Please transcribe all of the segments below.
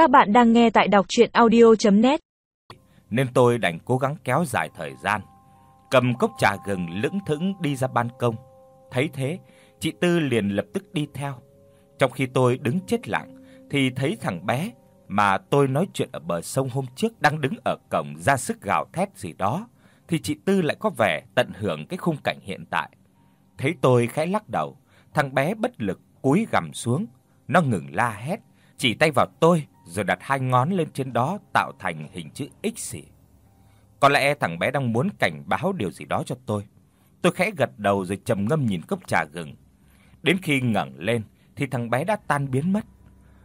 Các bạn đang nghe tại đọc audio net Nên tôi đành cố gắng kéo dài thời gian, cầm cốc trà gừng lững thững đi ra ban công. Thấy thế, chị Tư liền lập tức đi theo. Trong khi tôi đứng chết lặng thì thấy thằng bé mà tôi nói chuyện ở bờ sông hôm trước đang đứng ở cổng ra sức gào thét gì đó, thì chị Tư lại có vẻ tận hưởng cái khung cảnh hiện tại. Thấy tôi khẽ lắc đầu, thằng bé bất lực cúi gằm xuống, nó ngừng la hét, chỉ tay vào tôi rồi đặt hai ngón lên trên đó tạo thành hình chữ X. Có lẽ thằng bé đang muốn cảnh báo điều gì đó cho tôi. Tôi khẽ gật đầu rồi trầm ngâm nhìn cốc trà gừng. Đến khi ngẩng lên thì thằng bé đã tan biến mất.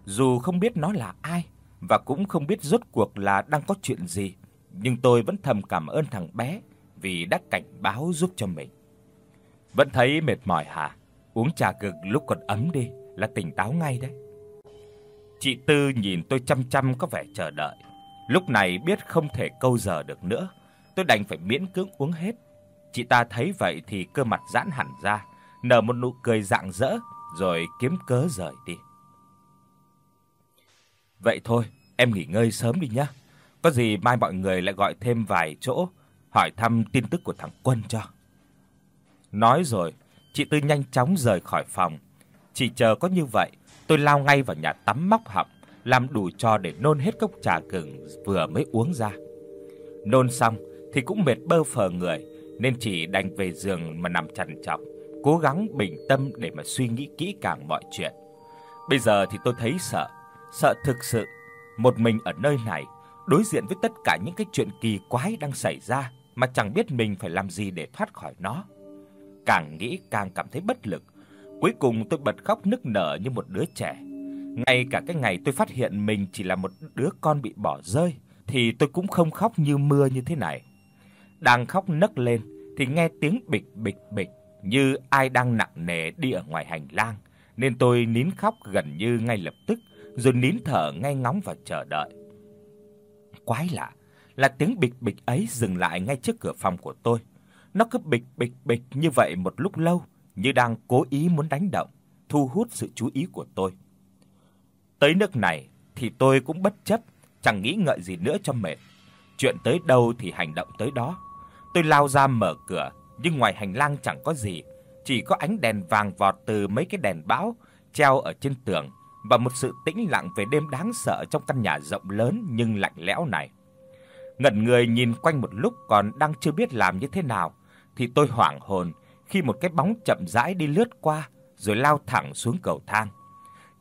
Dù không biết nó là ai và cũng không biết rốt cuộc là đang có chuyện gì, nhưng tôi vẫn thầm cảm ơn thằng bé vì đã cảnh báo giúp cho mình. Vẫn thấy mệt mỏi hả? Uống trà gừng lúc còn ấm đi là tỉnh táo ngay đấy. Chị Tư nhìn tôi chăm chăm có vẻ chờ đợi. Lúc này biết không thể câu giờ được nữa, tôi đành phải miễn cưỡng uống hết. Chị ta thấy vậy thì cơ mặt giãn hẳn ra, nở một nụ cười rạng rỡ rồi kiếm cớ rời đi. Vậy thôi, em nghỉ ngơi sớm đi nhé. Có gì mai mọi người lại gọi thêm vài chỗ hỏi thăm tin tức của thằng Quân cho. Nói rồi, chị Tư nhanh chóng rời khỏi phòng. Chỉ chờ có như vậy, tôi lao ngay vào nhà tắm móc họng, làm đủ trò để nôn hết cốc trà gừng vừa mới uống ra. Nôn xong thì cũng mệt bơ phờ người, nên chỉ đành về giường mà nằm trằn trọc, cố gắng bình tâm để mà suy nghĩ kỹ càng mọi chuyện. Bây giờ thì tôi thấy sợ, sợ thực sự một mình ở nơi này, đối diện với tất cả những cái chuyện kỳ quái đang xảy ra mà chẳng biết mình phải làm gì để thoát khỏi nó. Càng nghĩ càng cảm thấy bất lực. Cuối cùng tôi bật khóc nức nở như một đứa trẻ. Ngay cả cái ngày tôi phát hiện mình chỉ là một đứa con bị bỏ rơi thì tôi cũng không khóc như mưa như thế này. Đang khóc nấc lên thì nghe tiếng bịch bịch bịch như ai đang nặng nề đi ở ngoài hành lang, nên tôi nín khóc gần như ngay lập tức, rồi nín thở ngay ngóng và chờ đợi. Quái lạ, là tiếng bịch bịch ấy dừng lại ngay trước cửa phòng của tôi. Nó cứ bịch bịch bịch như vậy một lúc lâu, như đang cố ý muốn đánh động, thu hút sự chú ý của tôi. Tới nước này thì tôi cũng bất chấp, chẳng nghĩ ngợi gì nữa cho mệt. Chuyện tới đâu thì hành động tới đó. Tôi lao ra mở cửa, nhưng ngoài hành lang chẳng có gì, chỉ có ánh đèn vàng vọt từ mấy cái đèn bão treo ở trên tường và một sự tĩnh lặng về đêm đáng sợ trong căn nhà rộng lớn nhưng lạnh lẽo này. Ngẩn người nhìn quanh một lúc còn đang chưa biết làm như thế nào thì tôi hoảng hồn khi một cái bóng chậm rãi đi lướt qua rồi lao thẳng xuống cầu thang.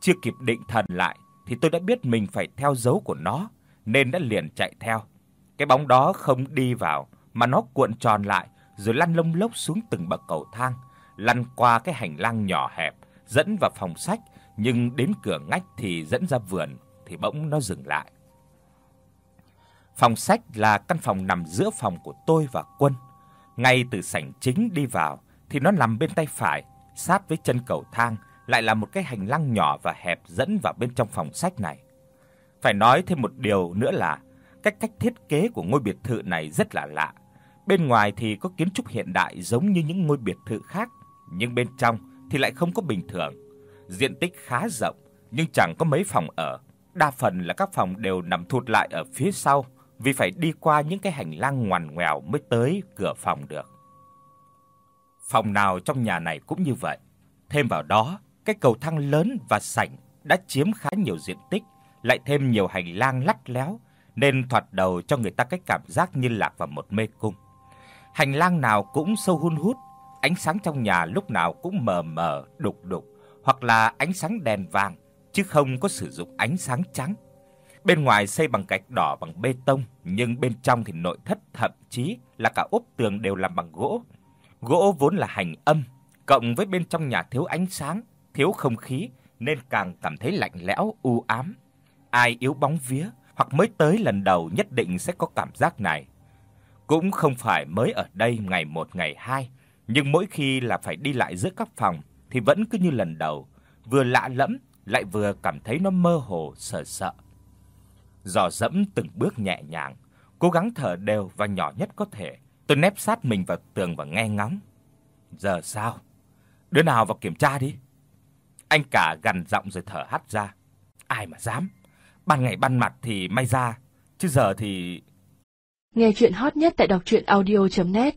Chưa kịp định thần lại thì tôi đã biết mình phải theo dấu của nó nên đã liền chạy theo. Cái bóng đó không đi vào mà nó cuộn tròn lại rồi lăn lông lốc xuống từng bậc cầu thang, lăn qua cái hành lang nhỏ hẹp dẫn vào phòng sách, nhưng đến cửa ngách thì dẫn ra vườn thì bỗng nó dừng lại. Phòng sách là căn phòng nằm giữa phòng của tôi và Quân. Ngay từ sảnh chính đi vào thì nó nằm bên tay phải, sát với chân cầu thang, lại là một cái hành lang nhỏ và hẹp dẫn vào bên trong phòng sách này. Phải nói thêm một điều nữa là cách cách thiết kế của ngôi biệt thự này rất là lạ. Bên ngoài thì có kiến trúc hiện đại giống như những ngôi biệt thự khác, nhưng bên trong thì lại không có bình thường. Diện tích khá rộng nhưng chẳng có mấy phòng ở, đa phần là các phòng đều nằm thụt lại ở phía sau vì phải đi qua những cái hành lang ngoằn ngoèo mới tới cửa phòng được. Phòng nào trong nhà này cũng như vậy. Thêm vào đó, cái cầu thang lớn và sảnh đã chiếm khá nhiều diện tích, lại thêm nhiều hành lang lắt léo nên thoạt đầu cho người ta cái cảm giác như lạc vào một mê cung. Hành lang nào cũng sâu hun hút, ánh sáng trong nhà lúc nào cũng mờ mờ, đục đục hoặc là ánh sáng đèn vàng chứ không có sử dụng ánh sáng trắng. Bên ngoài xây bằng gạch đỏ bằng bê tông, nhưng bên trong thì nội thất thậm chí là cả ốp tường đều làm bằng gỗ. Gỗ vốn là hành âm, cộng với bên trong nhà thiếu ánh sáng, thiếu không khí nên càng cảm thấy lạnh lẽo u ám. Ai yếu bóng vía hoặc mới tới lần đầu nhất định sẽ có cảm giác này. Cũng không phải mới ở đây ngày một ngày hai, nhưng mỗi khi là phải đi lại giữa các phòng thì vẫn cứ như lần đầu, vừa lạ lẫm lại vừa cảm thấy nó mơ hồ sợ sợ dò dẫm từng bước nhẹ nhàng, cố gắng thở đều và nhỏ nhất có thể. Tôi nép sát mình vào tường và nghe ngóng. Giờ sao? Đứa nào vào kiểm tra đi. Anh cả gằn giọng rồi thở hắt ra. Ai mà dám? ban ngày ban mặt thì may ra, chứ giờ thì Nghe chuyện hot nhất tại đọc audio net